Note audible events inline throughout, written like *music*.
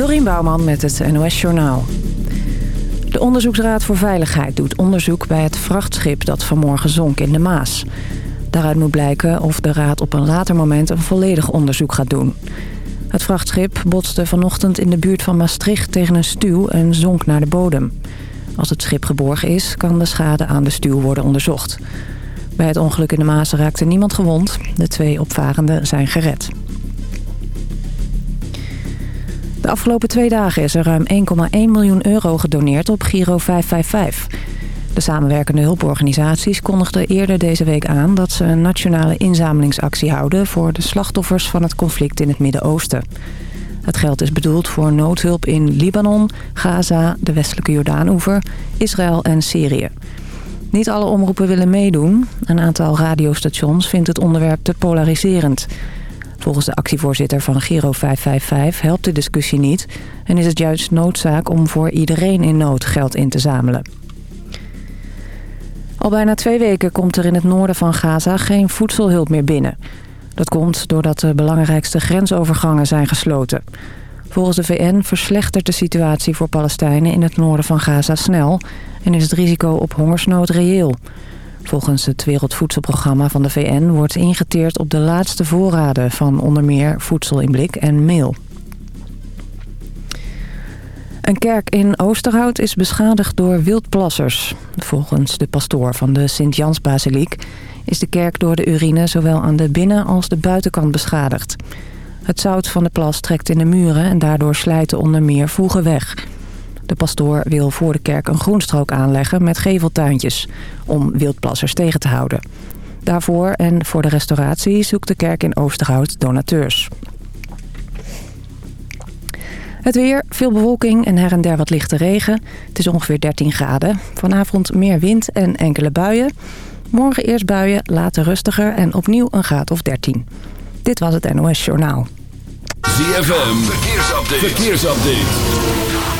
Dorien Bouwman met het NOS Journaal. De Onderzoeksraad voor Veiligheid doet onderzoek bij het vrachtschip dat vanmorgen zonk in de Maas. Daaruit moet blijken of de raad op een later moment een volledig onderzoek gaat doen. Het vrachtschip botste vanochtend in de buurt van Maastricht tegen een stuw en zonk naar de bodem. Als het schip geborgen is, kan de schade aan de stuw worden onderzocht. Bij het ongeluk in de Maas raakte niemand gewond. De twee opvarenden zijn gered. De afgelopen twee dagen is er ruim 1,1 miljoen euro gedoneerd op Giro 555. De samenwerkende hulporganisaties kondigden eerder deze week aan... dat ze een nationale inzamelingsactie houden... voor de slachtoffers van het conflict in het Midden-Oosten. Het geld is bedoeld voor noodhulp in Libanon, Gaza, de westelijke Jordaanoever, Israël en Syrië. Niet alle omroepen willen meedoen. Een aantal radiostations vindt het onderwerp te polariserend... Volgens de actievoorzitter van Giro 555 helpt de discussie niet... en is het juist noodzaak om voor iedereen in nood geld in te zamelen. Al bijna twee weken komt er in het noorden van Gaza geen voedselhulp meer binnen. Dat komt doordat de belangrijkste grensovergangen zijn gesloten. Volgens de VN verslechtert de situatie voor Palestijnen in het noorden van Gaza snel... en is het risico op hongersnood reëel... Volgens het Wereldvoedselprogramma van de VN wordt ingeteerd op de laatste voorraden van onder meer voedsel in blik en meel. Een kerk in Oosterhout is beschadigd door wildplassers. Volgens de pastoor van de Sint-Jansbasiliek is de kerk door de urine zowel aan de binnen- als de buitenkant beschadigd. Het zout van de plas trekt in de muren en daardoor slijten onder meer voegen weg... De pastoor wil voor de kerk een groenstrook aanleggen met geveltuintjes... om wildplassers tegen te houden. Daarvoor en voor de restauratie zoekt de kerk in Oosterhout donateurs. Het weer, veel bewolking en her en der wat lichte regen. Het is ongeveer 13 graden. Vanavond meer wind en enkele buien. Morgen eerst buien, later rustiger en opnieuw een graad of 13. Dit was het NOS Journaal. ZFM, verkeersupdate. verkeersupdate.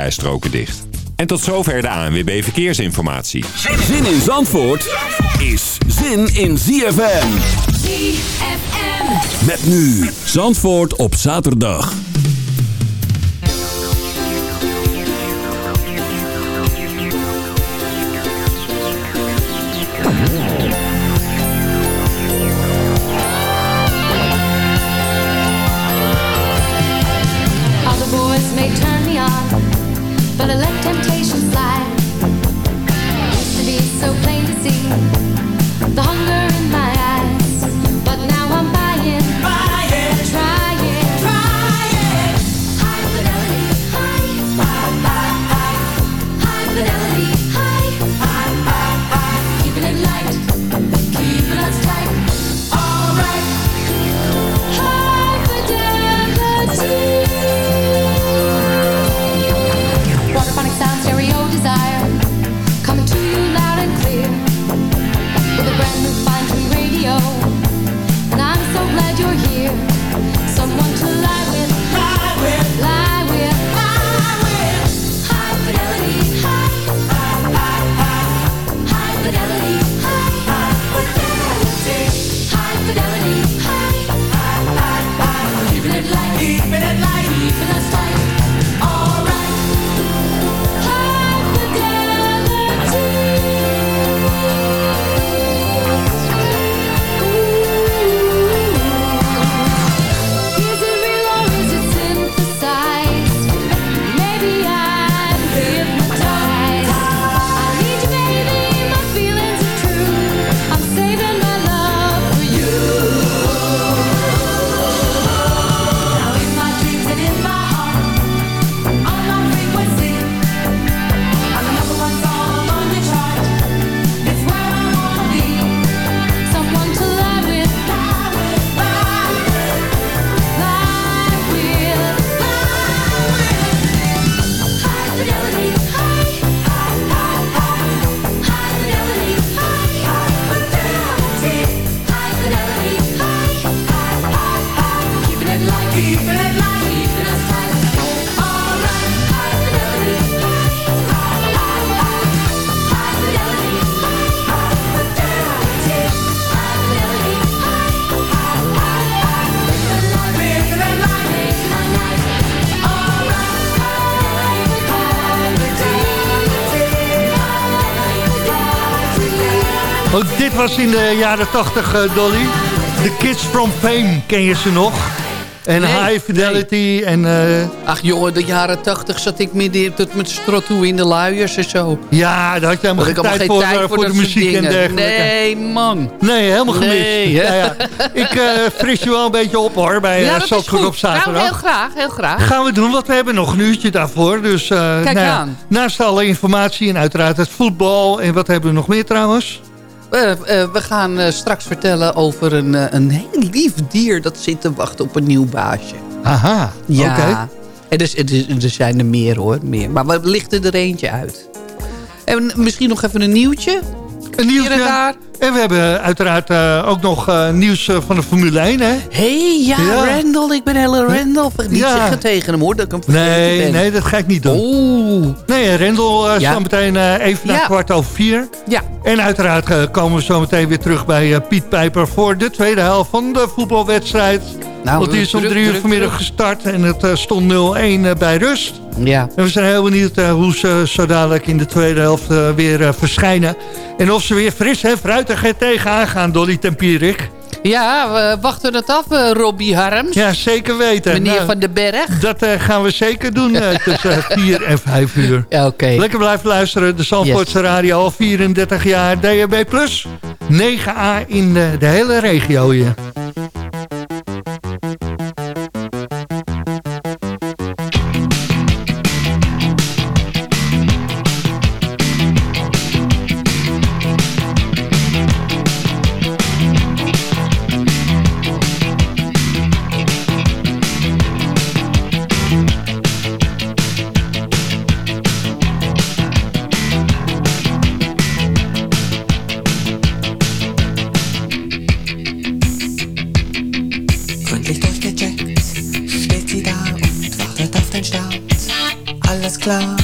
rijstroken dicht. En tot zover de ANWB Verkeersinformatie. Zin in Zandvoort is zin in ZFM. ZFM. Met nu Zandvoort op zaterdag. Ook dit was in de jaren 80, uh, Dolly. The Kids from Fame, ken je ze nog? En Nee, High Fidelity en... eh, Ach jongen, de jaren tachtig zat ik midden tot met strottoe in de luiers en zo. ja, daar had je helemaal geen tijd geen voor, tijd eh, voor, voor de muziek en dergelijke. Nee, man. Nee, helemaal gemist. Nee, hè? ja, ja. Ik eh, fris je wel een beetje op hoor, bij Ja, ja, dat goed. op zaterdag. Nou, heel graag, heel graag. Gaan we doen, want we hebben nog een uurtje daarvoor. Dus, eh, Kijk nou ja, aan. Naast alle informatie en uiteraard het voetbal. En wat hebben we nog meer trouwens? Eh, eh, we gaan eh, straks vertellen over een, een heel lief dier... dat zit te wachten op een nieuw baasje. Aha, Ja. oké. En dus, er, is- er zijn er meer hoor, meer. Maar we lichten er eentje uit. En misschien nog even een nieuwtje. Een Hier en nieuwtje. daar. En we hebben uiteraard eh, ook nog eh, nieuws eh, van de Formule 1, hè? Hé, hey, ja, Ja. Randall. Ik ben hele Randall. Niet Ja. zeggen tegen hem hoor, dat ik hem Nee, ben. nee, dat ga ik niet doen. Oeh. Nee, Rendel uh, Ja. zo meteen even na kwart over vier. Ja, En uiteraard komen we zo meteen weer terug bij Piet Pijper... voor de tweede helft van de voetbalwedstrijd. Nou, Want die is om druk, drie uur druk, vanmiddag druk. gestart en het stond 0-1 eh, bij rust. ja. En we zijn heel benieuwd hoe ze zo dadelijk in de tweede helft weer verschijnen. En of ze weer fris en fruitig er tegenaan gaan, Dolly Tempierik. Ja, we wachten het af, eh, Robbie Harms. Ja, zeker weten. Meneer Nou, Van den Berg. Dat eh, gaan we zeker doen eh, *laughs* tussen 4 en 5 uur. Ja, oké. Lekker blijven luisteren. De Zandvoortse Radio al 34 jaar. DHB Plus. 9A in de, de hele regio hier. Alles klar,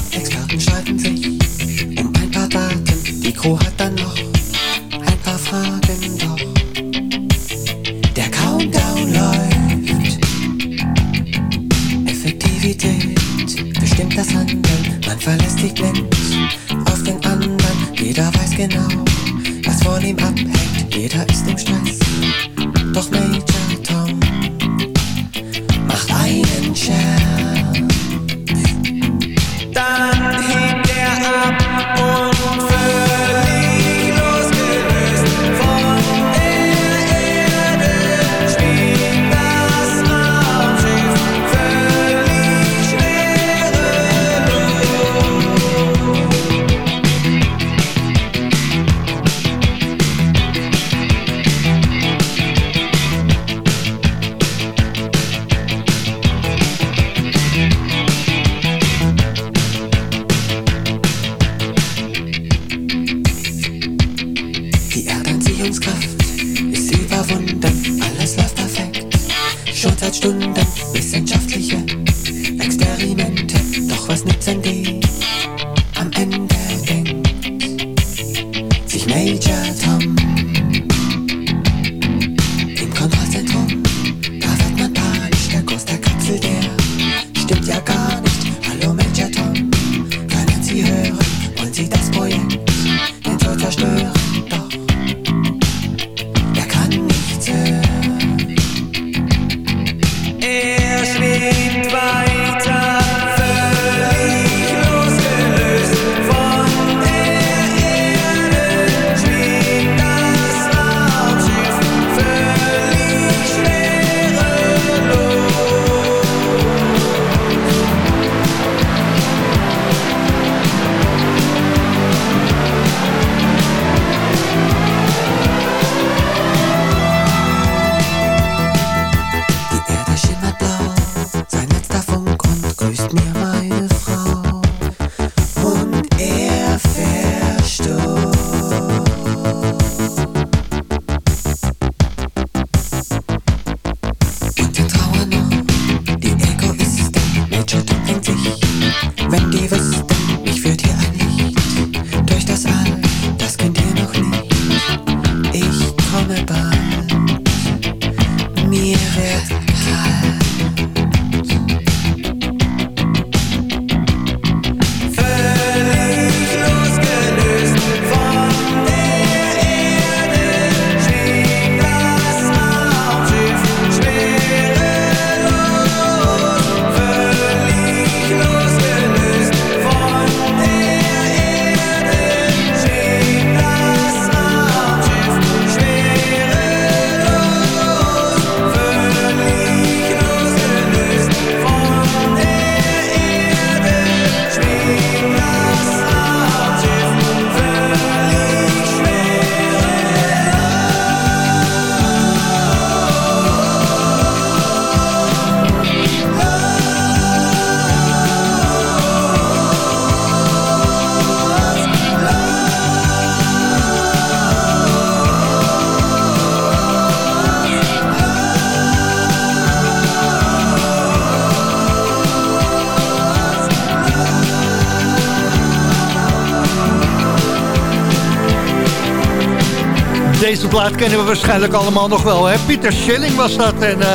Deze plaat kennen we waarschijnlijk allemaal nog wel. Hè? Pieter Schilling was dat. En uh,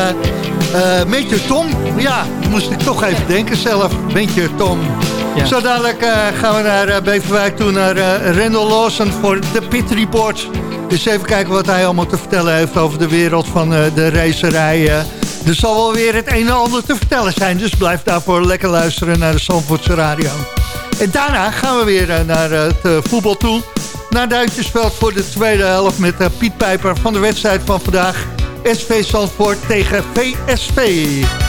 uh, Meentje Tom. Ja, moest ik toch even denken zelf. Meentje Tom. Ja. Zo dadelijk uh, gaan we naar Beverwijk toe. Naar Randall Lawson voor de Pit Report. Dus even kijken wat hij allemaal te vertellen heeft over de wereld van de racerij. er zal wel weer het een en ander te vertellen zijn. Dus blijf daarvoor lekker luisteren naar de Zandvoortse Radio. En daarna gaan we weer naar het voetbal toe naar Duitsersveld voor de tweede helft met uh, Piet Pijper van de wedstrijd van vandaag. SV Zandvoort tegen VSV.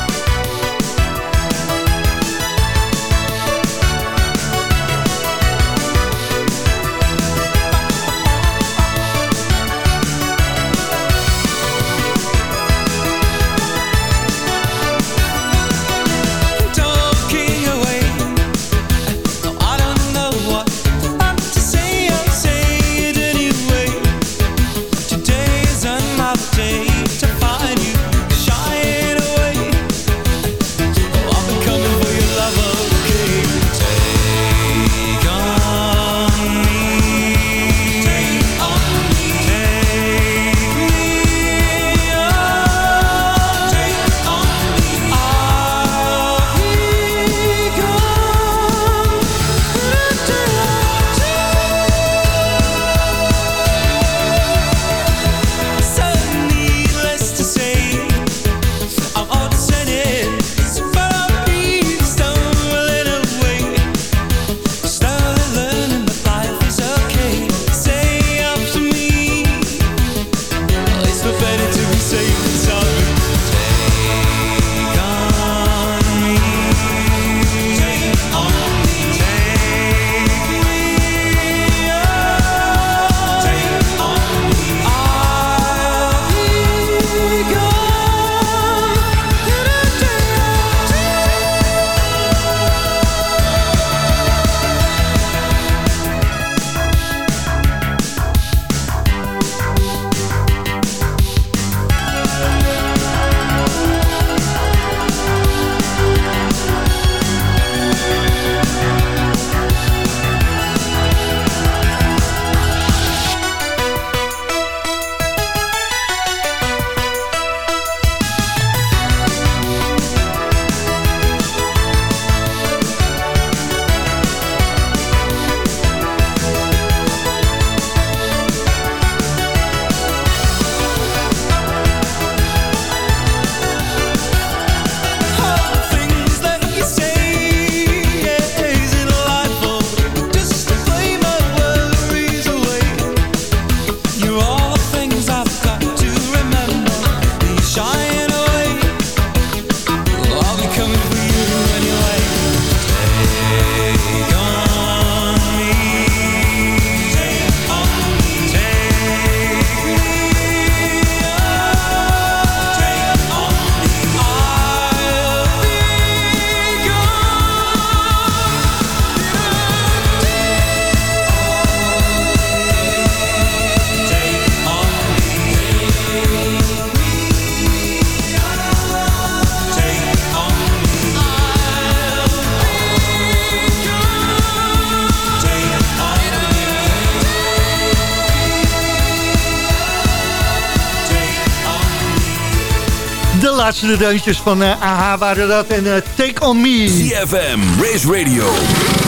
Laatste deuntjes van uh, AHA waren dat. En uh, Take On Me. CFM, Race Radio,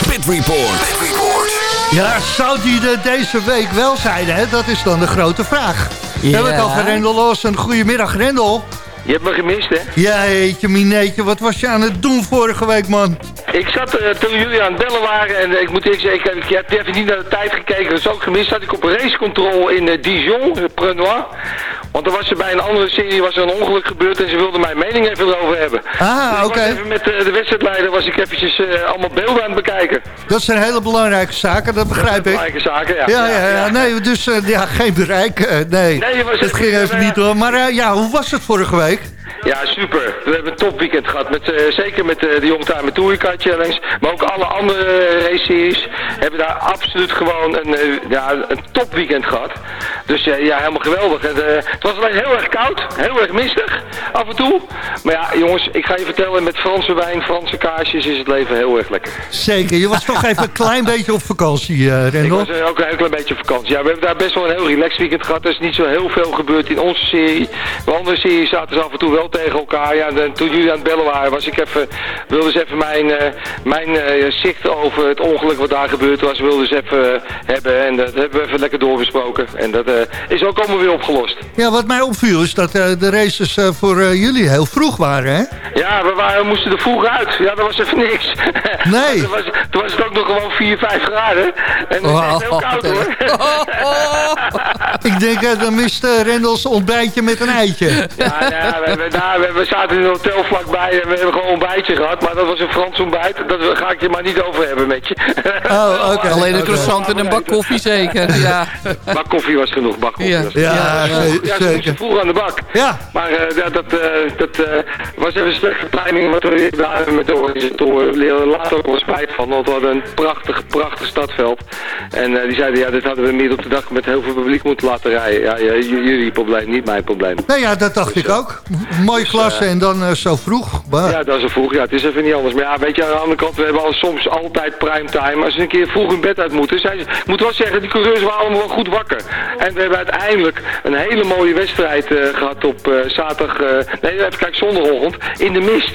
Pit Report. Pit Report. Ja, zou die er deze week wel zijn? Hè? Dat is dan de grote vraag. We hebben het over Rendel Lawson. Goedemiddag, Rendel. Je hebt me gemist, hè? Ja, jeetje, mineetje. Wat was je aan het doen vorige week, man? Ik zat uh, toen jullie aan het bellen waren en ik moet eerlijk zeggen, ik, ik heb even niet naar de tijd gekeken. Dat is ook gemist. Zat ik op een racecontrole in uh, Dijon, Prenois. Want er was er bij een andere serie was er een ongeluk gebeurd en ze wilden mijn mening even erover hebben. Ah, dus oké. even met uh, de wedstrijdleider was ik eventjes uh, allemaal beelden aan het bekijken. Dat zijn hele belangrijke zaken, dat begrijp dat ik. Belangrijke zaken, ja. Ja, ja, ja. ja. Nee, dus uh, ja, geen bereik. nee, nee het ging even niet door. Maar ja, hoe was het vorige week? Ja, super. We hebben een topweekend gehad. Met, eh, zeker met eh, de Youngtimer Touring Car Challenge. Maar ook alle andere race-series hebben daar absoluut gewoon een, eh, ja, een topweekend gehad. Dus ja, ja helemaal geweldig. Eh, het was alleen heel erg koud. Heel erg mistig af en toe. Maar ja, jongens, ik ga je vertellen. Met Franse wijn, Franse kaarsjes is het leven heel erg lekker. Zeker, je was toch even een klein beetje op vakantie, eh Ik Rendel. was eh, ook een heel klein beetje op vakantie. Ja, we hebben daar best wel een heel relaxed weekend gehad. Er is niet zo heel veel gebeurd in onze serie. De andere series zaten ze af en toe wel tegen elkaar. Ja, toen jullie aan het bellen waren, was ik even, wilde ze even mijn, eh, mijn eh, zicht over het ongeluk wat daar gebeurd was, wilde ze even eh, hebben. En dat hebben we even lekker doorbesproken. En dat is ook allemaal weer opgelost. Ja, wat mij opviel is dat de races voor jullie heel vroeg waren, hè? Ja, we, waren, we moesten er vroeg uit. Ja, dat was even niks. *laughs* Nee. toen, was, toen was het ook nog gewoon 4, 5 graden. En dat is heel koud hoor. *laughs* Ik denk, dan mist Rendels ontbijtje met een eitje. Ja, ja we, we, nou, we, we zaten in een hotel vlakbij en we hebben gewoon een ontbijtje gehad. Maar dat was een Frans ontbijt. Dat ga ik je maar niet over hebben met je. Oh, oké. *laughs* Alleen een croissant en een bak koffie zeker. *laughs* Ja. Maar koffie was genoeg, bak koffie Ja. was Ja, genoeg. Ja, ze zeker. moesten vroeg aan de bak. Ja, Maar eh, ja, dat, eh, dat eh, was even een slechte timing, maar we daar met de organisatoren later ook wel spijt van. Want we hadden een prachtig, prachtig stadveld. En eh, die zeiden, ja, dit hadden we midden op de dag met heel veel publiek moeten laten rijden. Ja, ja, jullie probleem, niet mijn probleem. nou ja, dat dacht ik ook. Mooie klasse en dan eh, zo vroeg. Bah. Ja, dat is een vroeg. Ja, het is even niet anders. Maar ja, weet je, aan de andere kant, we hebben al soms altijd primetime. Als ze een keer vroeg in bed uit moeten. Zijn ze, ik moet wel zeggen, die coureurs waren allemaal wel goed wakker. En we hebben uiteindelijk een hele mooie wedstrijd eh, gehad op eh, zaterdag, eh, nee, even kijken, zondagochtend, in de mist.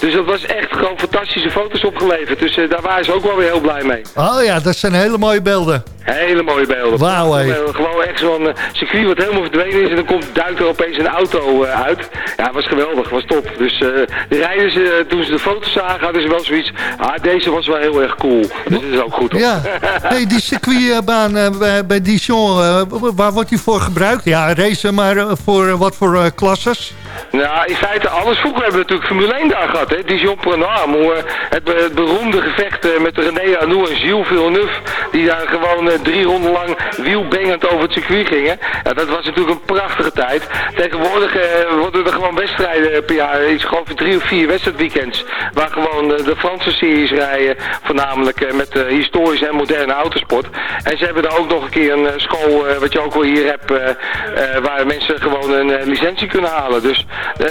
Dus dat was echt gewoon fantastische foto's opgeleverd. Dus eh, daar waren ze ook wel weer heel blij mee. Oh ja, dat zijn hele mooie beelden. Hele mooie beelden. Wauw, hé. Eh, Gewoon echt zo'n eh, circuit wat helemaal verdwenen is en dan komt, duikt er opeens een auto eh, uit. Ja, het was geweldig, was top. Dus eh, de rijders, eh, toen ze de foto's zagen, hadden ze wel zoiets. Ah, deze was wel heel erg cool. Dus dat is ook goed. hoor. Ja, hey, die circuitbaan eh, bij, bij Dijon, eh, waar wordt die voor gebruikt? Ja, racen, maar eh, voor eh, wat voor eh, klasses? Nou, in feite alles. Vroeger hebben we natuurlijk Formule 1 daar gehad, hè. Dijon Prenoir. Het, be- het beroemde gevecht eh, met René Arnoux en Gilles Villeneuve. Die daar gewoon eh, drie ronden lang wielbengend over het circuit gingen. Ja, dat was natuurlijk een prachtige tijd. Tegenwoordig eh, worden er gewoon wedstrijden per jaar. Ik geloof drie of vier wedstrijdweekends. Waar gewoon eh, de Franse series rijden. Voornamelijk eh, met eh, historische en moderne autosport. En ze hebben daar ook nog een keer een eh, school, eh, wat je ook wel hier hebt, eh, eh, waar mensen gewoon een eh, licentie kunnen halen. Dus eh,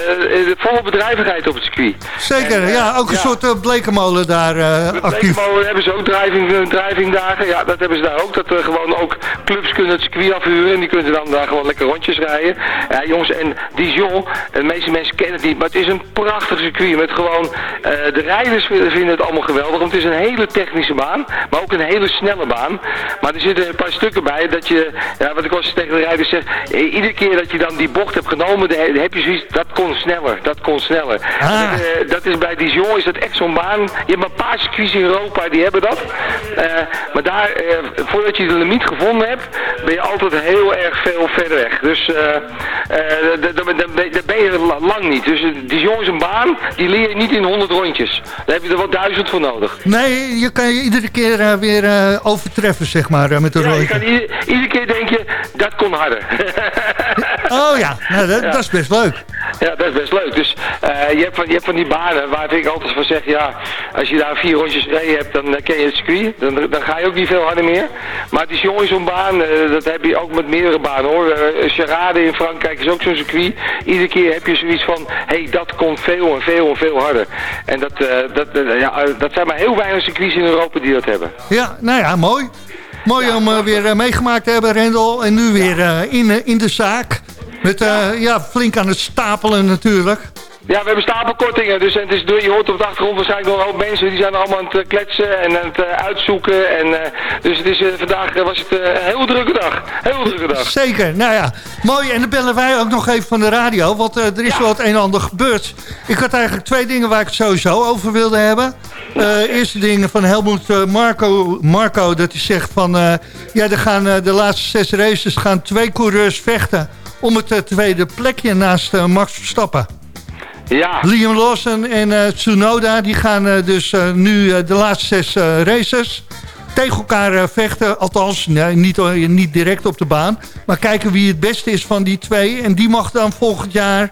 volle bedrijvigheid op het circuit. Zeker, En, eh, ja, ook een soort blekenmolen daar eh, actief. Blekemolen hebben ze ook driving, eh, drivingdagen. Ja, dat hebben ze daar ook. Dat er gewoon ook clubs kunnen het circuit afhuren. En die kunnen dan daar gewoon lekker rondjes rijden. Ja, jongens, en Dijon, de meeste mensen kennen het niet. Maar het is een prachtig circuit. Met gewoon, eh, de rijders vinden het allemaal geweldig. Want het is een hele technische baan. Maar ook een hele snelle baan. Maar er zitten een paar stukken bij dat je, ja, wat ik eens tegen de rijders zeg. eh, iedere keer dat je dan die bocht hebt genomen, heb- je zoiets, dat kon sneller. Dat kon sneller. Ah. Dat, eh, dat is bij Dijon is dat echt zo'n baan. Je hebt een paar circuits in Europa die hebben dat. Maar daar, voordat je de limiet gevonden hebt, ben je altijd heel erg veel verder weg. Dus dan ben- je lang niet. Dus Dijon is een baan, die leer je niet in 100 rondjes. Daar heb je er wel duizend voor nodig. Nee, je kan je iedere keer eh, weer eh, overtreffen, zeg maar, eh, met de Ja, je rode. kan ieder- iedere keer denk je, dat kon harder. *laughs* Oh ja, nou, dat, dat is best leuk. Ja, dat is best leuk. Dus je, hebt van, je hebt van die banen waar ik altijd van zeg, ja, als je daar vier rondjes gereden hebt, dan ken je het circuit. Dan, dan ga je ook niet veel harder meer. Maar is jongens zo'n baan, dat heb je ook met meerdere banen hoor. Charade in Frankrijk is ook zo'n circuit. Iedere keer heb je zoiets van, hey, dat komt veel en veel en veel harder. En dat, eh, dat, eh, ja, eh, dat zijn maar heel weinig circuits in Europa die dat hebben. Ja, nou ja, mooi. Mooi om weer meegemaakt te hebben, Rendel. En nu weer in, in de zaak. Met ja, flink aan het stapelen natuurlijk. Ja, we hebben stapelkortingen, dus en het is, je hoort op de achtergrond waarschijnlijk nog een hoop mensen die zijn allemaal aan het eh, kletsen en aan het eh, uitzoeken. En, eh, dus het is, vandaag was het een heel drukke dag. Heel drukke dag. Zeker, nou ja, mooi. En dan bellen wij ook nog even van de radio, want er is wel het een en ander gebeurd. Ik had eigenlijk twee dingen waar ik het sowieso over wilde hebben. Eerste ding van Helmoet Marco, Marco, dat hij zegt van... ja, er gaan de laatste zes races gaan twee coureurs vechten... om het tweede plekje naast Max Verstappen. Ja, Liam Lawson en eh, Tsunoda die gaan eh, dus eh, nu de laatste zes races tegen elkaar vechten. Althans, nee, niet, niet direct op de baan. Maar kijken wie het beste is van die twee. En die mag dan volgend jaar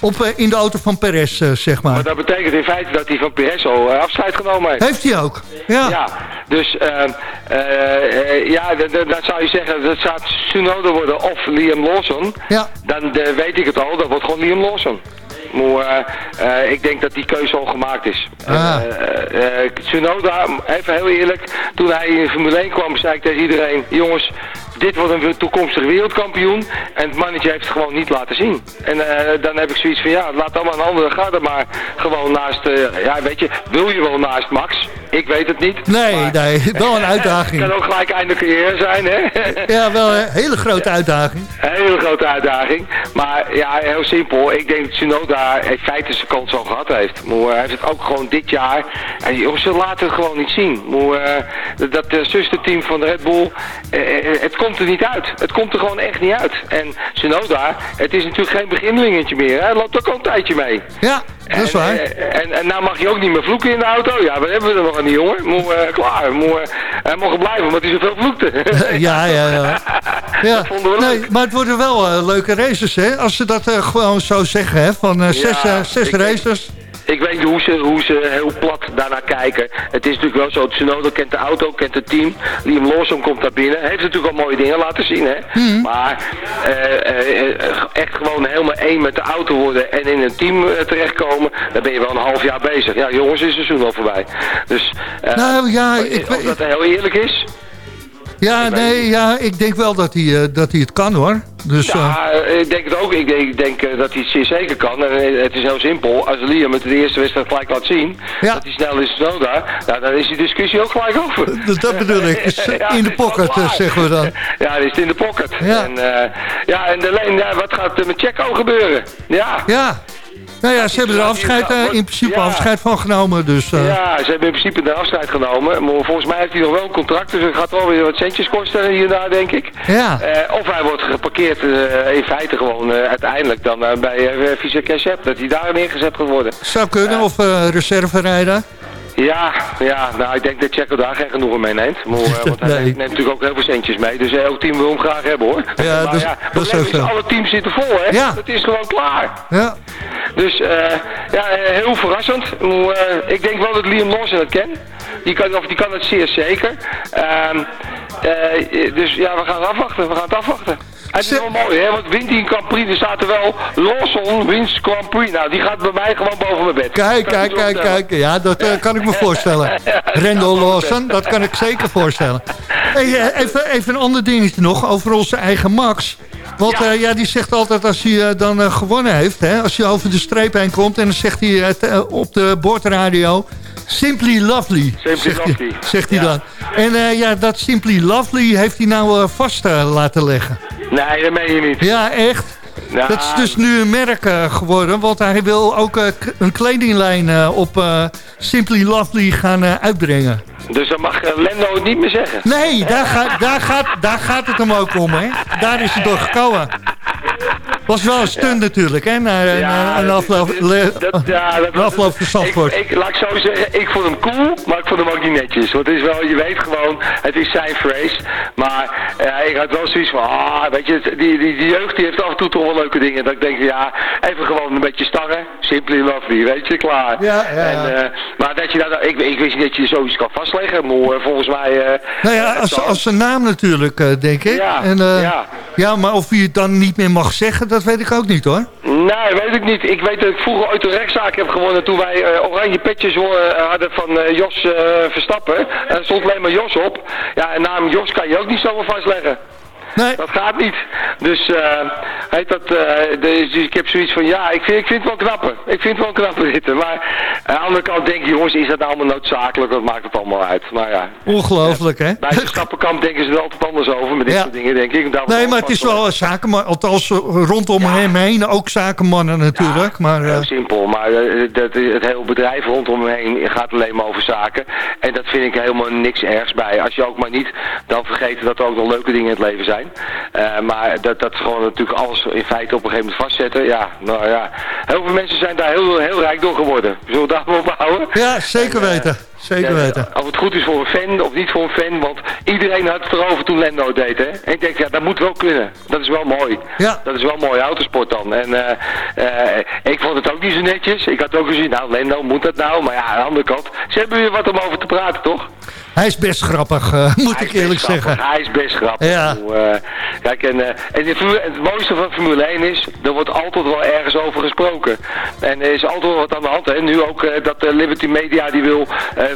op, in de auto van Perez, zeg maar. Maar dat betekent in feite dat hij van Perez al afscheid genomen heeft. Heeft hij ook? Ja. Ja, dus ja, dan zou je zeggen dat zou Tsunoda worden of Liam Lawson. Ja. Dan weet ik het al, dat wordt gewoon Liam Lawson. Maar eh, eh, ik denk dat die keuze al gemaakt is. Ah. Eh, Tsunoda, even heel eerlijk, toen hij in Formule 1 kwam, zei ik tegen iedereen, jongens, dit wordt een toekomstig wereldkampioen. En het mannetje heeft het gewoon niet laten zien. En eh, dan heb ik zoiets van, ja, laat allemaal een andere, ga er maar gewoon naast, eh, ja, weet je, wil je wel naast Max? Ik weet het niet. Nee, nee, wel een *laughs* Het uitdaging. kan ook gelijk einde carrière zijn, hè? *laughs* Ja, wel een hele grote uitdaging. Een hele grote uitdaging. Maar ja, heel simpel. Ik denk dat Tsunoda in feite zijn kans al gehad heeft. Maar hij heeft het ook gewoon dit jaar. En ze laten het gewoon niet zien. Maar, eh, dat zusterteam van de Red Bull, het komt er niet uit. Het komt er gewoon echt niet uit. En Tsunoda, het is natuurlijk geen beginlingetje meer. Hij loopt ook al een tijdje mee. Ja, dat is En, waar. eh, En, en nou mag je ook niet meer vloeken in de auto. Ja, wat hebben we er nog aan die jongen? Moet, eh, klaar. Moet, eh, hij mocht blijven omdat hij zoveel vloekte. *laughs* Ja, ja, ja. *laughs* ja. Dat vonden we Nee, maar het worden wel leuke races, hè? Als ze dat gewoon zo zeggen, hè? Van zes, Ja, zes races. Ik weet niet hoe ze, hoe ze heel plat daarnaar kijken. Het is natuurlijk wel zo, Tsunoda kent de auto, kent het team. Liam Lawson komt daar binnen. Heeft natuurlijk al mooie dingen laten zien, hè. Mhm. Maar eh, eh, eh, echt gewoon helemaal één met de auto worden en in een team terechtkomen, dan ben je wel een half jaar bezig. Ja, jongens, is het seizoen al voorbij. Dus Nou ja, of- ik of dat heel eerlijk is. Ja, nee, ja, ik denk wel dat hij, eh, dat hij het kan, hoor. Dus, eh, Ja, eh, ik denk het ook. Ik denk, ik denk eh, dat hij het zeer zeker kan. En eh, het is heel simpel. Als Liam het de eerste wedstrijd gelijk laat zien, Ja. dat hij snel is Snowda, nou, dan is die discussie ook gelijk over. dus dat bedoel ik. Eh, *laughs* Ja, in de het pocket, eh, zeggen we dan. *laughs* Ja, die is in de pocket. Ja. En, eh, ja, en alleen, wat gaat er met Checo gebeuren? Ja. Ja. Nou ja, ze hebben er afscheid, eh, in principe Ja. afscheid van genomen. Dus, eh, Ja, ze hebben in principe de afscheid genomen. Maar volgens mij heeft hij nog wel een contract, dus het gaat wel weer wat centjes kosten hier en daar, denk ik. ja. Eh, of hij wordt geparkeerd in feite gewoon uiteindelijk dan bij Visa Cash App, dat hij daar neergezet gaat worden. Zou kunnen, of reserve rijden. Ja, ja, nou ik denk dat Checo daar geen genoegen mee neemt. Maar, eh, want hij *laughs* Nee. neemt, natuurlijk ook heel veel centjes mee, dus elk team wil hem graag hebben hoor. Ja, maar is- ja, dat het is probleem ook is, zo. alle teams zitten vol hè, Ja. het is gewoon klaar. Ja. Dus eh, ja, eh, heel verrassend. Eh, ik denk wel dat Liam Lawson het kent. Die kan, of die kan het zeer zeker. Ehm, eh, dus ja, we gaan het afwachten. We gaan het afwachten. En het is wel mooi, hè? Want wint een Grand Prix, er staat er wel Lawson wint Grand Prix. Nou, die gaat bij mij gewoon boven mijn bed. Kijk, kijk, kijk, kijk. Ja, dat eh, kan ik me *laughs* voorstellen. Rendel Lawson, dat kan ik zeker voorstellen. Hey, eh, even, even een ander dingetje nog over onze eigen Max. Want Ja. ja, ja die zegt altijd als hij eh, dan eh, gewonnen heeft... Hè, als hij over de streep heen komt... en dan zegt hij het, eh, op de boordradio... Simply Lovely, Simply zegt, Lovely. Hij, zegt hij dan. En eh, ja, dat Simply Lovely heeft hij nou eh, vast eh, laten leggen. Nee, dat meen je niet. Ja, echt. Nou, Dat is dus nu een merk eh, geworden, want hij wil ook eh, een kledinglijn eh, op Simply Lovely gaan uitbrengen. Dus dan mag Lendo het niet meer zeggen. Nee, daar, gaat daar, gaat, daar gaat het hem ook om, hè. Daar is het door gekomen. Was wel een stunt natuurlijk, hè, na, dat afloop, dat, ja, dat, afloop van. Ik, ik, laat ik zo zeggen, ik vond hem cool, maar ik vond hem ook niet netjes. Want het is wel, je weet gewoon, het is zijn phrase. Maar eh, ik had wel zoiets van, ah, weet je, die, die, die jeugd die heeft af en toe toch wel leuke dingen. Dat ik denk, ja, even gewoon een beetje starren. Simply lovely, weet je, klaar. Ja, ja, ja. En, eh, maar dat je dat, ik, ik wist niet dat je zoiets kan vastleggen, maar eh, volgens mij... Nou ja, als, als zijn naam natuurlijk, denk ik. Ja, en, ja. ja, maar of hij het dan niet meer mag zeggen, dat weet ik ook niet, hoor. Nee, weet ik niet. Ik weet dat ik vroeger ooit een rechtszaak heb gewonnen toen wij eh, oranje petjes eh, hadden van eh, Jos Verstappen. En er stond alleen maar Jos op. Ja, en naam Jos kan je ook niet zomaar vastleggen. Nee, Dat gaat niet. Dus eh, heet dat, eh, dus ik heb zoiets van, ja, ik vind, ik vind het wel knapper. Ik vind het wel knapper *laughs* zitten. Maar aan de andere kant denk je, jongens, is dat nou allemaal noodzakelijk? Wat maakt het allemaal uit? Maar ja, ongelooflijk, hè. bij de stappenkamp denken ze er altijd anders over met dit Ja. soort dingen, denk ik. En daar Nee, maar het is wel een zakenman, althans eh, rondom hem heen ook zakenmannen natuurlijk. maar, eh, Heel simpel, maar eh, dat, het hele bedrijf rondom me heen gaat alleen maar over zaken. En dat vind ik helemaal niks ergs bij. Als je ook maar niet dan vergeten dat er ook nog leuke dingen in het leven zijn. Eh, maar dat, dat gewoon natuurlijk alles in feite op een gegeven moment vastzetten. Ja, nou ja. Heel veel mensen zijn daar heel, heel rijk door geworden. Zullen we daar maar op houden? ja, zeker eh, weten. zeker Ja, weten. Of het goed is voor een fan of niet voor een fan, want iedereen had het erover toen Lando het deed, hè. En ik denk, ja, dat moet wel kunnen. Dat is wel mooi. Ja. Dat is wel mooi autosport dan. En eh, ik vond het ook niet zo netjes. Ik had ook gezien, nou, Lando, moet dat nou? Maar ja, aan de andere kant, ze hebben weer wat om over te praten, toch? Hij is best grappig, eh, *laughs* moet Hij ik eerlijk grappig. zeggen. Hij is best grappig. Ja. Eh, kijk, en, eh, en het mooiste van Formule 1 is, er wordt altijd wel ergens over gesproken. En er is altijd wel wat aan de hand. Hè. Nu ook dat de Liberty Media, die wil,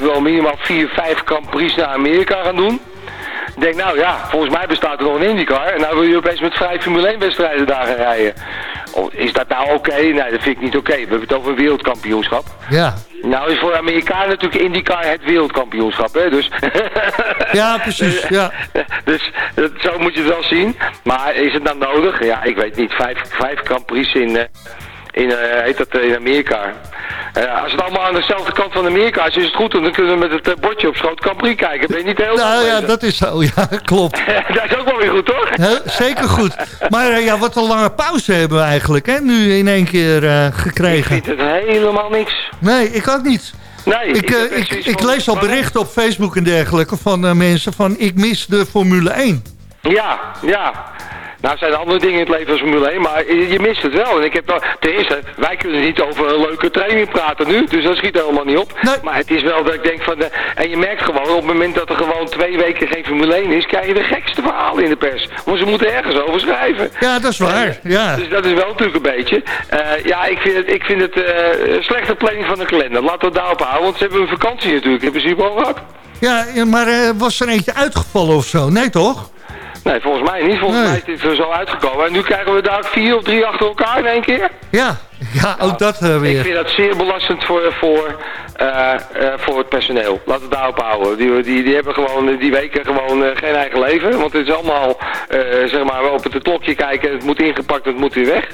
wil minimaal 4, 5 Grand Prix naar Amerika gaan doen. Ik denk, nou ja, volgens mij bestaat er nog een IndyCar. En nou wil je opeens met vijf Formule 1 wedstrijden daar gaan rijden. Is dat nou oké? Nee, dat vind ik niet oké. We hebben het over een wereldkampioenschap. Ja, Nou is voor Amerikanen natuurlijk IndyCar het wereldkampioenschap, hè? Dus... *laughs* ja precies. Ja. *laughs* dus dat, zo moet je het wel zien. Maar is het nou nodig? Ja, ik weet niet. Vijf, vijf Grand Prix in, eh, in, eh, heet dat, eh, in Amerika. Als het allemaal aan dezelfde kant van Amerika is, is het goed. Want dan kunnen we met het eh, bordje op schoot Prix kijken. Ben je niet heel Nou ja, bezig? dat is zo. *laughs* Ja, klopt. *laughs* dat is ook wel weer goed, toch? Zeker goed. Maar eh, ja, wat een lange pauze hebben we eigenlijk hè, nu in één keer eh, Ik gekregen. vind het helemaal niks. Nee, ik ook niet. Nee, Ik, ik, ik lees al berichten op Facebook en dergelijke van mensen van ik mis de Formule 1. Ja, ja. Nou zijn er andere dingen in het leven als Formule 1, maar je, je mist het wel. En ik heb ten eerste, wij kunnen niet over een leuke training praten nu, dus dat schiet helemaal niet op. Nee. Maar het is wel dat ik denk van, de, en je merkt gewoon, op het moment dat er gewoon twee weken geen Formule 1 is, krijg je de gekste verhalen in de pers. Want ze moeten ergens over schrijven. Ja, dat is waar. Ja. Dus dat is wel natuurlijk een beetje. Eh, ja, ik vind het, ik vind het eh, een slechte planning van de kalender. Laten we het daarop houden, want ze hebben een vakantie natuurlijk in principe al gehad. Ja, maar eh, was er eentje uitgevallen of zo? Nee, toch? Nee, volgens mij niet. Volgens Nee. mij is het er zo uitgekomen. En nu krijgen we daar vier of drie achter elkaar in één keer. Ja, ja ook dat eh, Ik weer. vind dat zeer belastend voor, voor, eh, eh, voor het personeel. Laten we het daarop houden. Die, die, die hebben gewoon die weken gewoon geen eigen leven. Want het is allemaal, zeg maar, op het klokje kijken. Het moet ingepakt, het moet weer weg.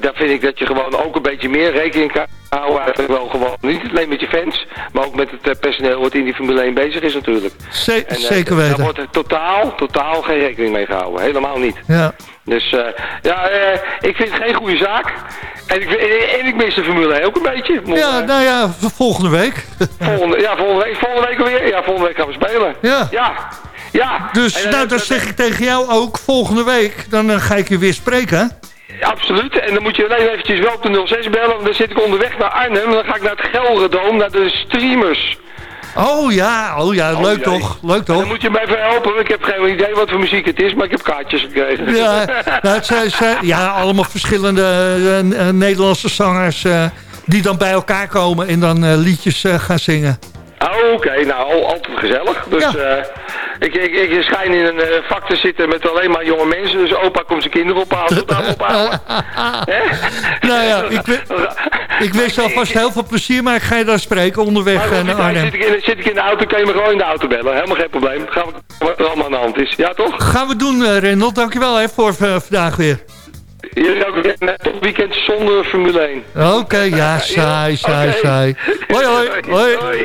Daar vind ik dat je gewoon ook een beetje meer rekening kan houden. Eigenlijk wel gewoon, niet alleen met je fans, maar ook met het eh, personeel wat in die Formule 1 bezig is natuurlijk. En, eh, zeker Daar weten. wordt er totaal, totaal geen rekening mee gehouden. Helemaal niet. Ja. Dus eh, ja, ik vind het geen goede zaak. En ik, en, en ik mis de Formule 1 ook een beetje. Maar, ja, nou ja, volgende week. volgende, ja, volgende week, volgende week alweer. Ja, volgende week gaan we spelen. Ja. Ja. ja. Dus En, nou, dan zeg ik tegen jou ook, volgende week, dan ga ik je weer spreken. Absoluut. En dan moet je alleen eventjes wel op de 06 bellen. Want dan zit ik onderweg naar Arnhem. En dan ga ik naar het Gelredome, naar de streamers. Oh ja, oh ja, leuk jee. toch, leuk En dan toch. moet je me even helpen. Ik heb geen idee wat voor muziek het is, maar ik heb kaartjes gekregen. Ja, *laughs* nou, het zijn, zijn- ja, allemaal verschillende eh, eh, Nederlandse zangers eh, die dan bij elkaar komen en dan liedjes gaan zingen. Oh, Oké, nou, al- altijd gezellig. Dus Ja. Ik, ik, ik schijn in een eh, vak te zitten met alleen maar jonge mensen. Dus opa komt zijn kinderen ophalen, tot aan ophalen. Nou ja, ik, we- ik wens je alvast heel veel plezier, maar ik ga je dan spreken onderweg Maar eh, naar Arnhem. zit ik, in, zit ik in de auto, kan je me gewoon in de auto bellen. Helemaal geen probleem. Gaan we wat er allemaal aan de hand is. Ja, toch? Gaan we doen, eh, Rendel. Dankjewel hè, voor vandaag weer. Jullie ook weer een weekend zonder Formule 1. Oké, ja, saai, saai, Oké. saai. Hoi, hoi, *laughs* hoi. hoi.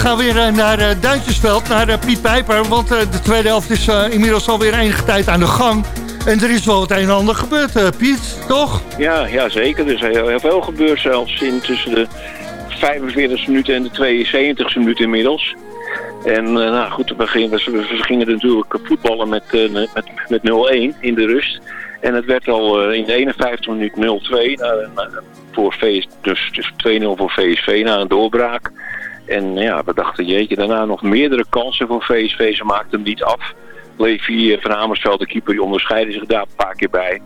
Gaan weer eh, naar uh, naar uh, Piet Pijper. Want de tweede helft is inmiddels alweer enige tijd aan de gang. En er is wel het een en ander gebeurd, Piet, toch? Ja, ja, zeker. Er is heel, veel gebeurd zelfs in tussen de 45 minuten en de 72 minuten inmiddels. En nou goed, we gingen, we, gingen natuurlijk voetballen met, met, met 0-1 in de rust. En het werd al in de 51 minuut 0-2 voor VS, dus, dus 2-0 voor VSV na een doorbraak. En ja, we dachten, jeetje, daarna nog meerdere kansen voor VSV. Ze maakten hem niet af. Levi van Amersveld, de keeper, die onderscheidde zich daar een paar keer bij.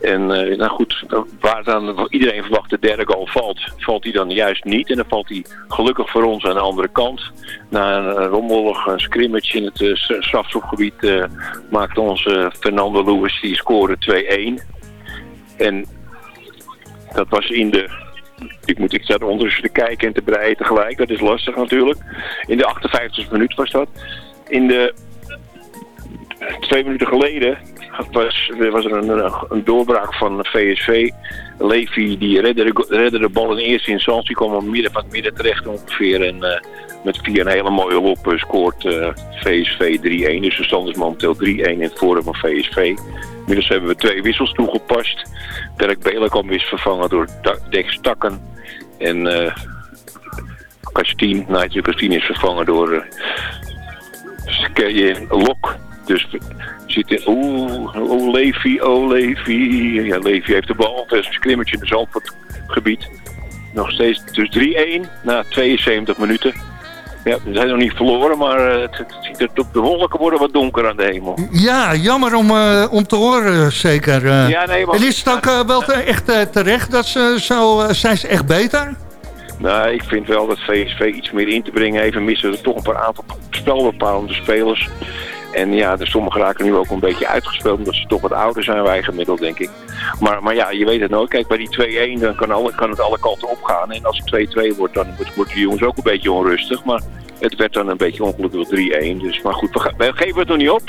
En uh, nou goed, waar dan iedereen verwacht de derde goal valt, valt hij dan juist niet. En dan valt hij gelukkig voor ons aan de andere kant. Na een rommelig scrimmage in het uh, strafschopgebied maakte onze Fernando Lewis, die scoorde 2-1. En dat was in de ik moet ik zat ondertussen te kijken en te breien tegelijk. Dat is lastig natuurlijk. In de 58 minuut was dat. In de twee minuten geleden was, was er een, een doorbraak van VSV. Levi die redde de, de bal in eerste instantie. kwam op midden van het midden terecht ongeveer. En uh, met vier een hele mooie lopen scoort uh, VSV 3-1. Dus de stand is momenteel 3-1 in het voordeel van VSV. Inmiddels hebben we twee wissels toegepast. Dirk Belenkamp is vervangen door Dex Takken. En uh, Kastien, Nigel Kastien is vervangen door uh, Lok. Dus zitten, oeh, oh Levi, oh Levi. Ja, Levi heeft de bal. Het is een scrimmage in het Zandvoortgebied. Nog steeds dus 3-1 na 72 minuten. Ja, we zijn nog niet verloren, maar eh, het, het ziet er de wolken worden wat donker aan de hemel. Ja, jammer om, uh, om te horen, zeker. Uh. Ja, nee, maar, en is het ook uh, wel te, echt terecht dat ze zo... zijn ze echt beter? Nou, ik vind wel dat VSV iets meer in te brengen heeft. missen er toch een paar aantal spelbepalende spelers. En ja, de sommigen raken nu ook een beetje uitgespeeld, omdat ze toch wat ouder zijn wij gemiddeld, denk ik. Maar, maar ja, je weet het nooit. Kijk, bij die 2-1 dan kan, alle, kan het alle kanten opgaan. En als het 2-2 wordt, dan wordt de jongens ook een beetje onrustig. Maar het werd dan een beetje ongelukkig 3-1. Dus, maar goed, we, geven het nog niet op.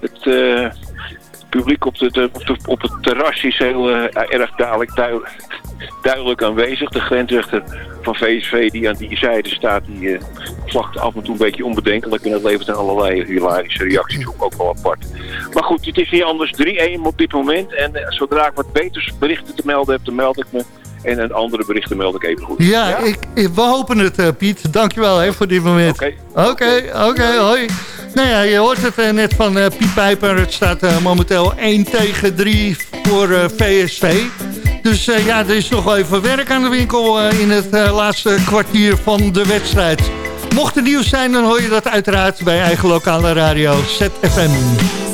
Het uh, publiek op, op, het terras is heel uh, erg duidelijk aanwezig. De grensrechter van VSV die aan die zijde staat, die uh, af en toe een beetje onbedenkelijk. En dat levert dan allerlei hilarische reacties op, ook wel apart. Maar goed, het is niet anders 3-1 op dit moment. En uh, zodra ik wat beter berichten te melden heb, dan meld ik me. En een andere berichten meld ik even goed. Ja, ja? Ik, we hopen het, uh, Piet. Dankjewel hè, voor dit moment. Oké. Oké, oké, hoi. Nou ja, je hoort het net van Piet Pijper. Het staat momenteel 1 tegen 3 voor VSV. Dus uh, ja, er is nog wel even werk aan de winkel uh, in het uh, laatste kwartier van de wedstrijd. Mocht er nieuws zijn, dan hoor je dat uiteraard bij eigen lokale radio ZFM.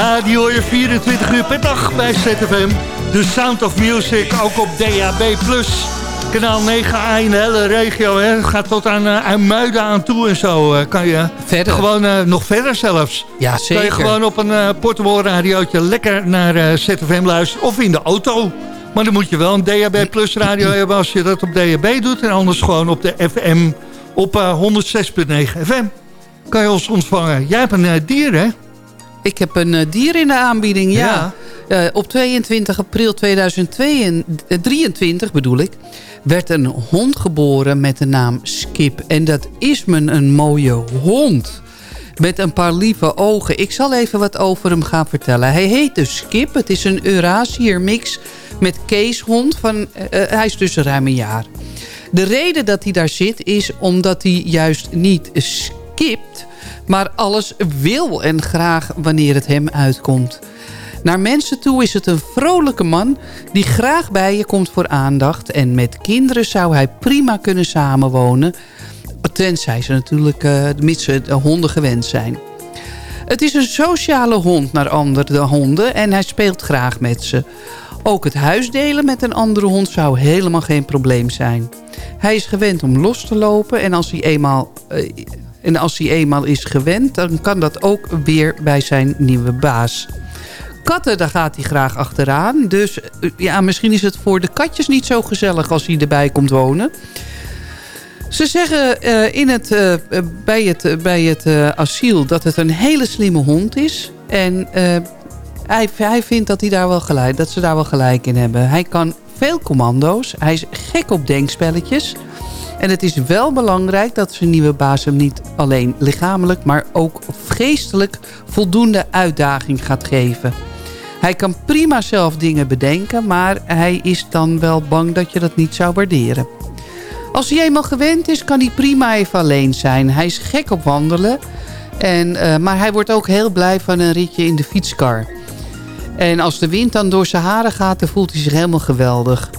Ja, die hoor je 24 uur per dag bij ZFM. De Sound of Music, ook op DAB+. Kanaal 9A in de hele regio. Hè. Gaat tot aan, uh, aan Muiden aan toe en zo. Uh, kan je verder. Gewoon uh, nog verder zelfs. Ja, zeker. Kan je gewoon op een uh, portable radiootje lekker naar ZFM luisteren. Of in de auto. Maar dan moet je wel een DAB Plus radio *laughs* hebben als je dat op DAB doet. En anders gewoon op de FM op 106.9 FM. Kan je ons ontvangen. Jij hebt een dier, hè? Ik heb een uh, dier in de aanbieding, ja. ja. Uh, op 22 april 2023 bedoel ik, werd een hond geboren met de naam Skip. En dat is me een mooie hond. Met een paar lieve ogen. Ik zal even wat over hem gaan vertellen. Hij heet dus Skip. Het is een Eurasier mix met Keeshond. Van, uh, hij is dus ruim een jaar. De reden dat hij daar zit is omdat hij juist niet skipt maar alles wil en graag wanneer het hem uitkomt. Naar mensen toe is het een vrolijke man die graag bij je komt voor aandacht. En met kinderen zou hij prima kunnen samenwonen. Tenzij ze natuurlijk uh, mits de honden gewend zijn. Het is een sociale hond naar andere honden en hij speelt graag met ze. Ook het huisdelen met een andere hond zou helemaal geen probleem zijn. Hij is gewend om los te lopen en als hij eenmaal uh, en als hij eenmaal is gewend, dan kan dat ook weer bij zijn nieuwe baas. Katten, daar gaat hij graag achteraan. Dus eh, ja, misschien is het voor de katjes niet zo gezellig als hij erbij komt wonen. Ze zeggen uh, in het, uh, bij het, bij het asiel dat het een hele slimme hond is. En hij, hij vindt dat, hij daar wel gelijk, dat ze daar wel gelijk in hebben. Hij kan veel commando's. Hij is gek op denkspelletjes. En het is wel belangrijk dat zijn nieuwe baas hem niet alleen lichamelijk... maar ook geestelijk voldoende uitdaging gaat geven. Hij kan prima zelf dingen bedenken... maar hij is dan wel bang dat je dat niet zou waarderen. Als hij eenmaal gewend is, kan hij prima even alleen zijn. Hij is gek op wandelen... En, uh, maar hij wordt ook heel blij van een ritje in de fietskar. En als de wind dan door zijn haren gaat, dan voelt hij zich helemaal geweldig.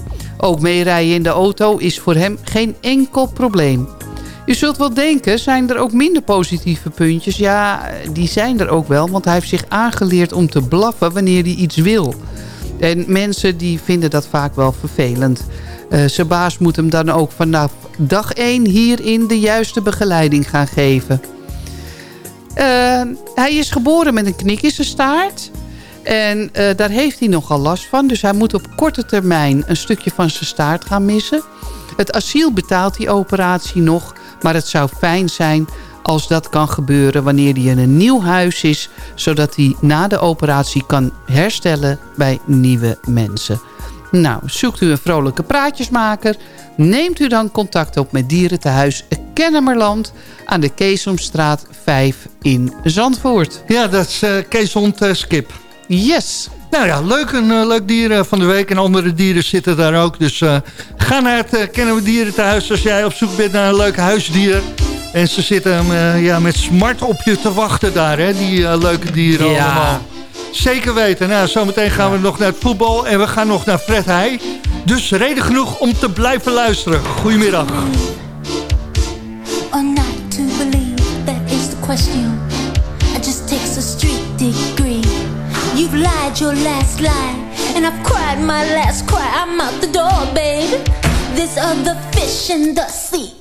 Ook meerijden in de auto is voor hem geen enkel probleem. U zult wel denken, zijn er ook minder positieve puntjes? Ja, die zijn er ook wel, want hij heeft zich aangeleerd om te blaffen wanneer hij iets wil. En mensen die vinden dat vaak wel vervelend. Uh, zijn baas moet hem dan ook vanaf dag 1 hierin de juiste begeleiding gaan geven. Uh, hij is geboren met een knik in zijn staart. En uh, daar heeft hij nogal last van. Dus hij moet op korte termijn een stukje van zijn staart gaan missen. Het asiel betaalt die operatie nog. Maar het zou fijn zijn als dat kan gebeuren wanneer hij in een nieuw huis is. Zodat hij na de operatie kan herstellen bij nieuwe mensen. Nou, zoekt u een vrolijke praatjesmaker? Neemt u dan contact op met Dierentehuis Kennemerland... aan de Keesomstraat 5 in Zandvoort. Ja, dat is uh, uh, Skip. Yes. Nou ja, leuk. Een uh, leuk dier uh, van de week. En andere dieren zitten daar ook. Dus uh, ga naar het Kennen we Dieren thuis als jij op zoek bent naar een leuk huisdier. En ze zitten ja, met smart op je te wachten daar, hè, die leuke dieren ja. allemaal. Zeker weten. Nou, zometeen gaan we nog naar het voetbal en we gaan nog naar Fred Heij. Dus reden genoeg om te blijven luisteren. Goedemiddag. Or not to believe, that is the question. You've lied your last lie, and I've cried my last cry. I'm out the door, babe. This other fish in the sea.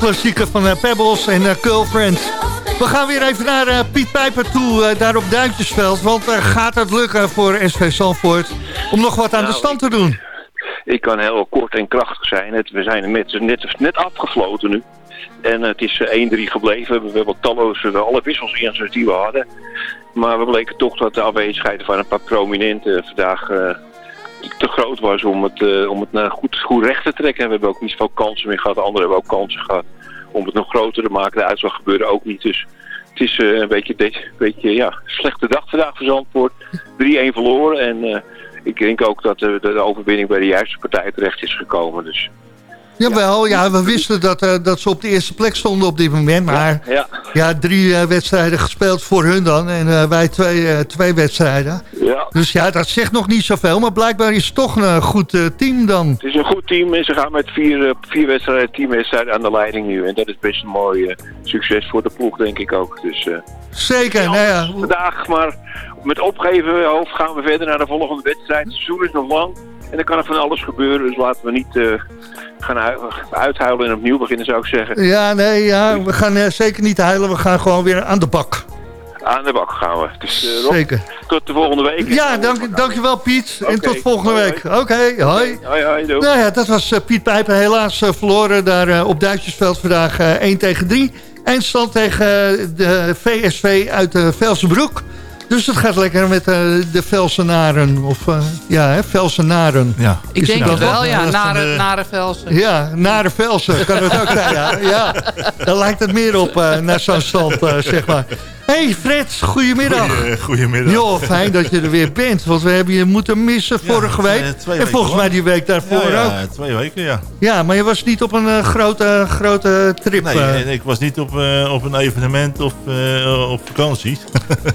disco-klassieker van eh, Pebbles en eh, Girlfriend. We gaan weer even naar eh, Piet Pijper toe, daar op Duintjesveld. Want gaat het lukken voor SV Zandvoort om nog wat aan de Nou, stand te doen? Ik kan heel kort en krachtig zijn. Het, we zijn net, net, net afgefloten nu. En het is eh, 1-3 gebleven. We hebben talloze alle wissels die we hadden. Maar we bleken toch dat de afwezigheid van een paar prominenten vandaag te groot was om het, eh, om het naar goed, goed recht te trekken. We hebben ook niet zoveel kansen meer gehad. De anderen hebben ook kansen gehad om het nog groter te maken. De uitslag gebeurde ook niet. Dus het is eh, een beetje, de, beetje ja, slechte dag vandaag voor Zandvoort. 3-1 verloren. En eh, ik denk ook dat de, de overwinning bij de juiste partij terecht is gekomen. Dus Jawel, ja, we wisten dat, eh, dat ze op de eerste plek stonden op dit moment. Maar ja, ja, drie eh, wedstrijden gespeeld voor hun dan. En eh, wij twee, twee wedstrijden. ja. Dus ja, dat zegt nog niet zoveel. Maar blijkbaar is het toch een goed team dan. Het is een goed team en ze gaan met vier, vier wedstrijden, teamwedstrijden aan de leiding nu. En dat is best een mooi succes voor de ploeg, denk ik ook. Dus Zeker, nou ja. vandaag, maar met opgeven hoofd gaan we verder naar de volgende wedstrijd. Het seizoen is nog lang en er kan er van alles gebeuren. Dus laten we niet eh, gaan ui- uithuilen en opnieuw beginnen, zou ik zeggen. Ja, nee, ja, we gaan eh, zeker niet huilen. We gaan gewoon weer aan de bak. Aan de bak gaan we. Dus eh, Rob, Zeker. tot de volgende week. Ja, dank, dankjewel Piet. En tot volgende hoi, week. Oké, hoi. Hoi, hoi, doei. Nou ja, dat was Piet Pijper helaas verloren daar op Duitsersveld vandaag eh, 1 tegen 3. Eindstand tegen de VSV uit uh, Velsenbroek. Dus het gaat lekker met eh, de Velsenaren. Of eh, ja, hè, Velsenaren. Ja. Ik denk het dan wel, ja. Dat Nare, eh, nare velsen. Ja, nare Velsen kan het ook zijn. *laughs* Ja, ja, daar lijkt het meer op eh, naar zo'n stand, eh, zeg maar. Hey Fred, goedemiddag. Goeie- Goedemiddag. Joh, fijn dat je er weer bent. Want we hebben je moeten missen vorige week. en volgens mij die week daarvoor ja, ook. twee weken, ja. Ja, maar je was niet op een eh, grote, grote trip. Nee, eh. ik was niet op, eh, op een evenement of eh, op vakantie. *laughs*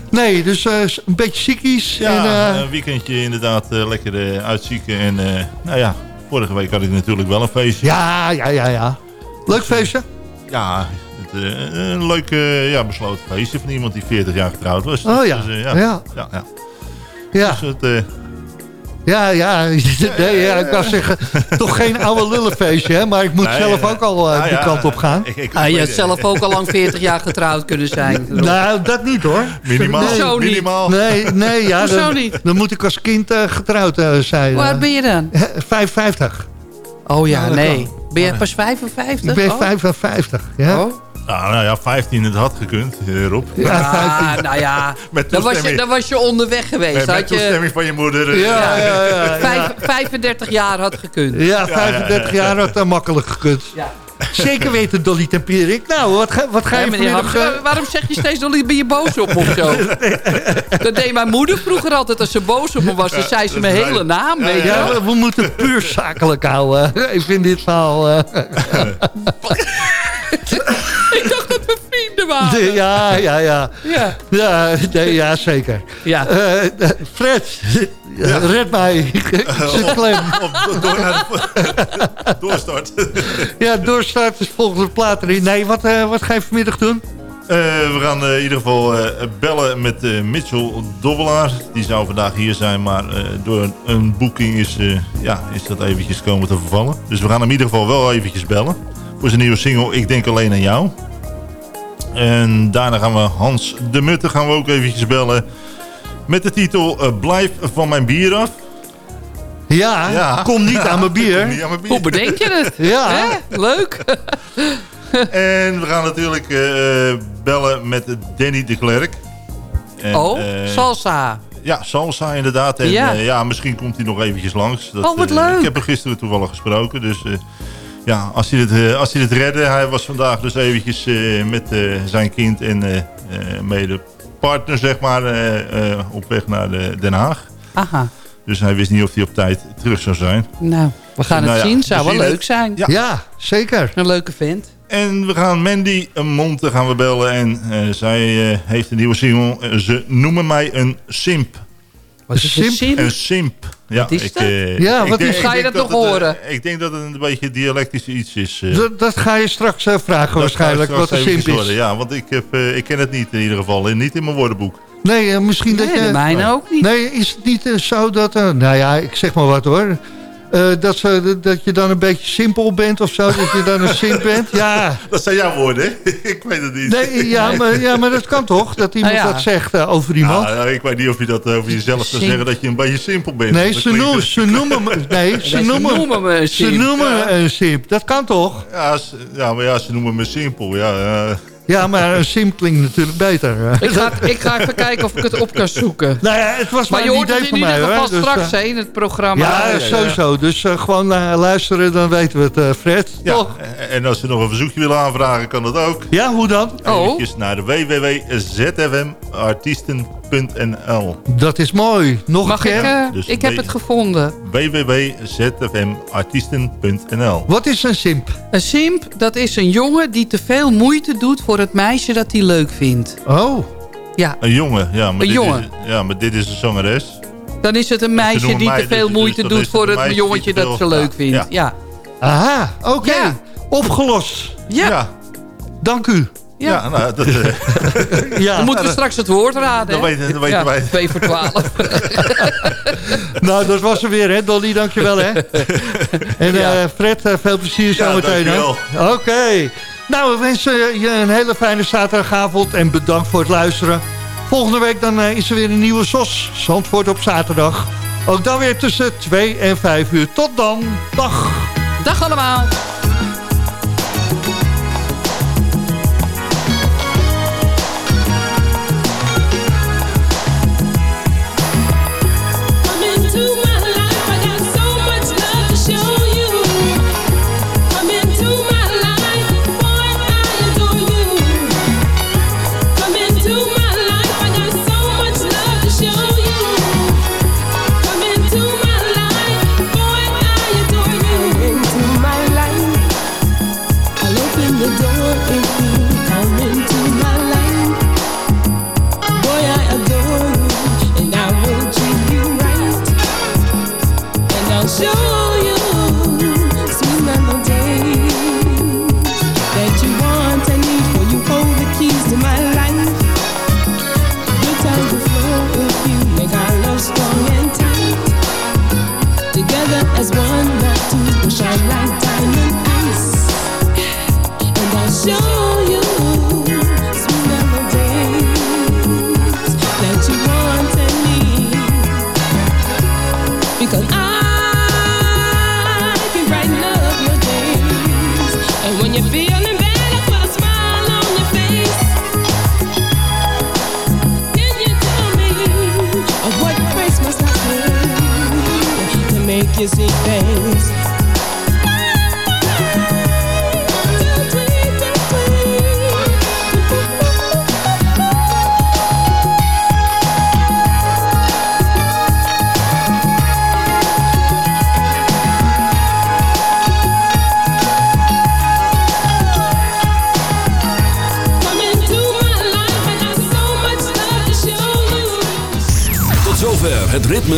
Nee, dus eh, een beetje ziekies. Ja, en, eh, een weekendje inderdaad eh, lekker eh, uitzieken. En eh, nou ja, vorige week had ik natuurlijk wel een feestje. ja, ja, ja, ja. Leuk feestje? Ja, eh, een leuk eh, ja, besloten feestje van iemand die 40 jaar getrouwd was. Oh ja, Dus, eh, ja. ja. ja, ja. Ja, Dus het, eh, ja, ja. *laughs* nee, ja ik wou zeggen, toch geen oude lullenfeestje, hè? Maar ik moet nee, zelf eh, ook al eh, nou die ja, kant op gaan. Ik, ik, Ah, je had zelf ook al lang 40 jaar getrouwd kunnen zijn. *laughs* Nou, dat niet hoor. Minimaal, Nee. Zo niet. minimaal. Nee, nee, ja. Dan, niet? dan moet ik als kind eh, getrouwd eh, zijn. Hoe oud ben je dan? 55. Oh ja, nee. kan. Ben je pas 55? Ik ben Oh. 55, ja. Oh. Nou, nou ja, 15, het had gekund, eh, Rob. Ja, Ah, 15. nou ja, Met dan was, je, dan was je onderweg geweest. Met, met had je toestemming van je moeder. eh, Ja, ja, ja. ja. vijf- 35 jaar had gekund. Ja, 35 jaar had dat makkelijk gekund. Ja. Zeker weten, Dolly Tempierik. Nou, wat ga, wat ga je vanmiddag... Hams, eh, eh, waarom zeg je steeds, Dolly, ben je boos op of zo? *laughs* dat deed mijn moeder vroeger altijd. Als ze boos op me was, dan zei ze mijn hele naam, weet je ja, we, we moeten puur zakelijk houden. Even in dit verhaal. *laughs* eh. Ik dacht dat De- ja, ja, ja. Ja. Ja, nee, ja zeker. Ja. Eh, eh, Fred, red mij. *laughs* Zit klem. Op, door naar de, *laughs* doorstart. Ja, doorstart is volgens de plaat erin. Nee, wat, eh, wat ga je vanmiddag doen? Eh, we gaan in ieder geval eh, bellen met eh, Mitchell Dobbelaar. Die zou vandaag hier zijn, maar eh, door een, een boeking is, eh, ja, is dat eventjes komen te vervallen. Dus we gaan hem in ieder geval wel eventjes bellen. Voor zijn nieuwe single Ik Denk Alleen Aan Jou. En daarna gaan we Hans de Mutte gaan we ook eventjes bellen. Met de titel eh, Blijf van mijn bier af. Ja, kom niet aan mijn *laughs* bier. Kom niet aan mijn bier. Hoe bedenk je het? *laughs* Ja. Hè? Leuk. *laughs* En we gaan natuurlijk eh, bellen met Danny de Klerk. En, oh, eh, salsa. Ja, salsa inderdaad. En Ja. ja, ja misschien komt hij nog eventjes langs. Dat, Oh, wat leuk. ik heb hem gisteren toevallig gesproken. Dus eh, ja, als hij, het, eh, als hij het redde. Hij was vandaag dus eventjes eh, met eh, zijn kind en eh, eh, mede partner, zeg maar, eh, eh, op weg naar Den Haag. Aha. Dus hij wist niet of hij op tijd terug zou zijn. Nou, we gaan Nou het ja, zien. we Zou wel leuk het. zijn. Ja. Ja, zeker. Een leuke vent. En we gaan Mandy Monte gaan we bellen. En eh, zij eh, heeft een nieuwe single. Ze noemen mij een simp. Wat is een simp? Een simp. Ja, Wat is ik, dat? eh, Ja, wat denk- is- ik Ga je dat nog het, eh, horen? ik denk dat het een beetje dialectisch iets is. eh. Dat, dat ga je straks vragen Dat waarschijnlijk, wat een simp is. horen, Ja, want ik, heb, eh, ik ken het niet in ieder geval. en Niet in mijn woordenboek. Nee, misschien dat Nee, je... de mijne ook niet. Nee, is het niet zo dat... nou ja, ik zeg maar wat hoor. Eh, dat, ze, dat je dan een beetje simpel bent of zo. Dat je dan een simp bent. Ja, *laughs* Dat zijn jouw woorden, hè? *laughs* ik weet het niet. nee, ja, maar, ja maar dat kan toch? Dat iemand Ah, ja. dat zegt eh, over iemand. Ah, ik weet niet of je dat over jezelf zou Simp. zeggen dat je een beetje simpel bent. Nee, ze, noemen, ze noemen me... Nee, ze ze noemen, noemen me een Ze simp. noemen Ja. me een simp. Dat kan toch? Ja, ze- ja, maar ja, ze noemen me simpel. Ja, ja. Ja, maar een simp klinkt natuurlijk beter. Ik ga, ik ga even kijken of ik het op kan zoeken. *laughs* Nou ja, het was maar, Maar je een hoort idee het in ieder geval. Dus, straks hè, in het programma. ja, sowieso. Dus eh, gewoon eh, luisteren, dan weten we het, eh, Fred. Ja, Toch? en als ze nog een verzoekje willen aanvragen, kan dat ook. Ja, hoe dan? Oh, Eventjes naar de www.zfmartiesten.nl Dat is mooi. Nog mag een ik? keer. eh, Dus ik heb het gevonden. www.zfmartiesten.nl Wat is een simp? Een simp, dat is een jongen die te veel moeite doet voor het meisje dat hij leuk vindt. Oh, Ja, Een jongen, ja. Maar Een dit jongen. Is, ja, maar dit is een zangeres. dan is het een meisje noemen die te veel dus- moeite dus doet voor het meisje jongetje dat veel- ze leuk ja, vindt. Ja, aha, oké. Ja. Opgelost. ja. Dank u. ja. Ja, nou, dat, eh, *laughs* Ja, Dan moeten we straks het woord raden. Dan weten- dan weten ja, wij. 2 voor 12. *laughs* nou, dat was er weer, hè, Dolly. Dankjewel, hè. En Ja. eh, Fred, eh, veel plezier Ja, zometeen. Oké. Nou, we wensen je een hele fijne zaterdagavond en bedankt voor het luisteren. Volgende week dan eh, is er weer een nieuwe SOS. Zandvoort op zaterdag. Ook dan weer tussen 2 en 5 uur. Tot dan. Dag. Dag allemaal.